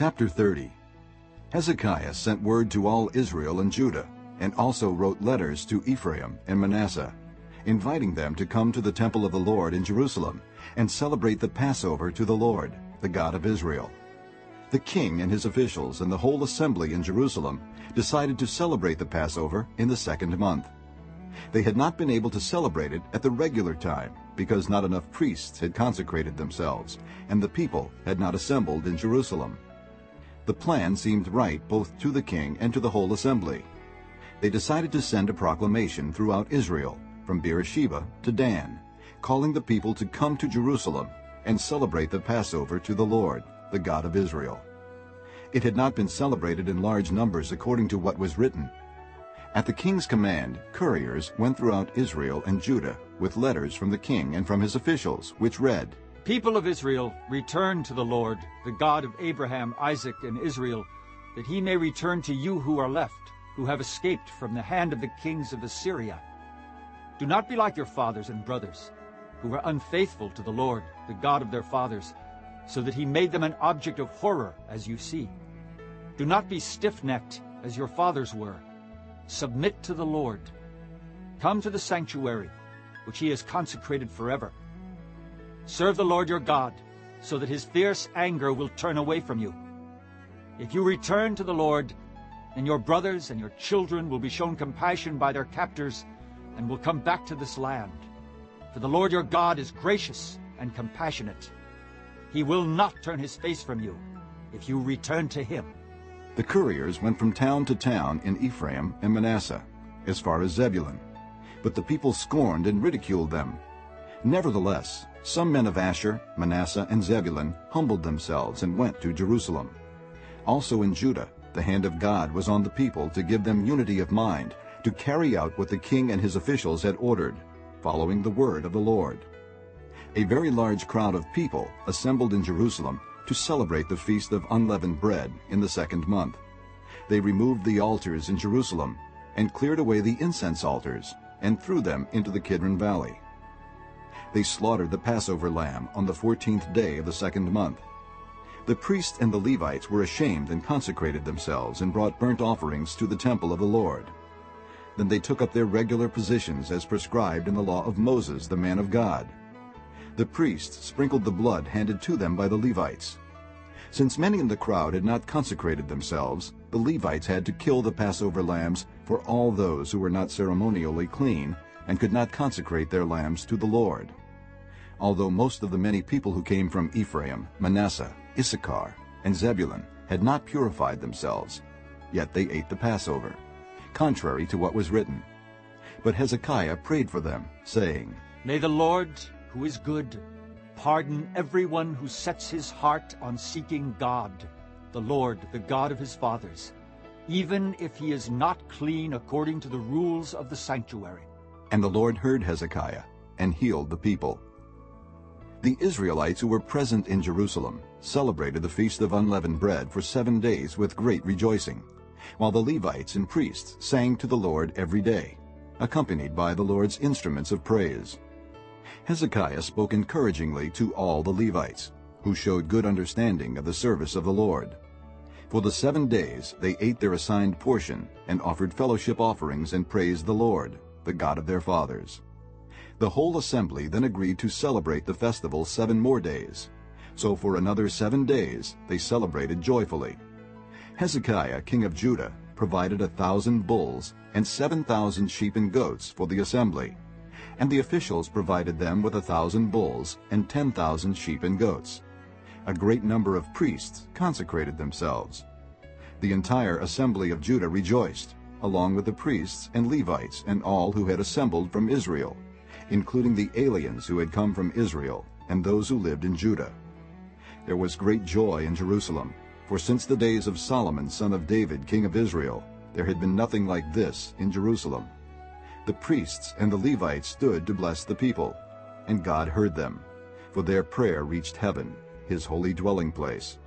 Chapter 30 Hezekiah sent word to all Israel and Judah, and also wrote letters to Ephraim and Manasseh, inviting them to come to the temple of the Lord in Jerusalem and celebrate the Passover to the Lord, the God of Israel. The king and his officials and the whole assembly in Jerusalem decided to celebrate the Passover in the second month. They had not been able to celebrate it at the regular time because not enough priests had consecrated themselves, and the people had not assembled in Jerusalem. The plan seemed right both to the king and to the whole assembly. They decided to send a proclamation throughout Israel, from Beersheba to Dan, calling the people to come to Jerusalem and celebrate the Passover to the Lord, the God of Israel. It had not been celebrated in large numbers according to what was written. At the king's command, couriers went throughout Israel and Judah with letters from the king and from his officials, which read, People of Israel, return to the Lord, the God of Abraham, Isaac, and Israel, that he may return to you who are left, who have escaped from the hand of the kings of Assyria. Do not be like your fathers and brothers, who were unfaithful to the Lord, the God of their fathers, so that he made them an object of horror, as you see. Do not be stiff-necked, as your fathers were. Submit to the Lord. Come to the sanctuary, which he has consecrated forever. Serve the Lord your God, so that his fierce anger will turn away from you. If you return to the Lord, then your brothers and your children will be shown compassion by their captors and will come back to this land. For the Lord your God is gracious and compassionate. He will not turn his face from you if you return to him. The couriers went from town to town in Ephraim and Manasseh, as far as Zebulun. But the people scorned and ridiculed them. Nevertheless, some men of Asher, Manasseh, and Zebulun humbled themselves and went to Jerusalem. Also in Judah, the hand of God was on the people to give them unity of mind, to carry out what the king and his officials had ordered, following the word of the Lord. A very large crowd of people assembled in Jerusalem to celebrate the Feast of Unleavened Bread in the second month. They removed the altars in Jerusalem and cleared away the incense altars and threw them into the Kidron Valley. They slaughtered the Passover lamb on the fourteenth day of the second month. The priests and the Levites were ashamed and consecrated themselves and brought burnt offerings to the temple of the Lord. Then they took up their regular positions as prescribed in the law of Moses, the man of God. The priests sprinkled the blood handed to them by the Levites. Since many in the crowd had not consecrated themselves, the Levites had to kill the Passover lambs for all those who were not ceremonially clean and could not consecrate their lambs to the Lord. Although most of the many people who came from Ephraim, Manasseh, Issachar, and Zebulun had not purified themselves, yet they ate the Passover, contrary to what was written. But Hezekiah prayed for them, saying, May the Lord, who is good, pardon everyone who sets his heart on seeking God, the Lord, the God of his fathers, even if he is not clean according to the rules of the sanctuary. And the Lord heard Hezekiah and healed the people. The Israelites who were present in Jerusalem celebrated the Feast of Unleavened Bread for seven days with great rejoicing, while the Levites and priests sang to the Lord every day, accompanied by the Lord's instruments of praise. Hezekiah spoke encouragingly to all the Levites, who showed good understanding of the service of the Lord. For the seven days they ate their assigned portion and offered fellowship offerings and praised the Lord, the God of their fathers. The whole assembly then agreed to celebrate the festival seven more days. So for another seven days they celebrated joyfully. Hezekiah, king of Judah, provided a thousand bulls and seven thousand sheep and goats for the assembly, and the officials provided them with a thousand bulls and ten thousand sheep and goats. A great number of priests consecrated themselves. The entire assembly of Judah rejoiced, along with the priests and Levites and all who had assembled from Israel, including the aliens who had come from Israel and those who lived in Judah. There was great joy in Jerusalem, for since the days of Solomon son of David, king of Israel, there had been nothing like this in Jerusalem. The priests and the Levites stood to bless the people, and God heard them, for their prayer reached heaven, his holy dwelling place.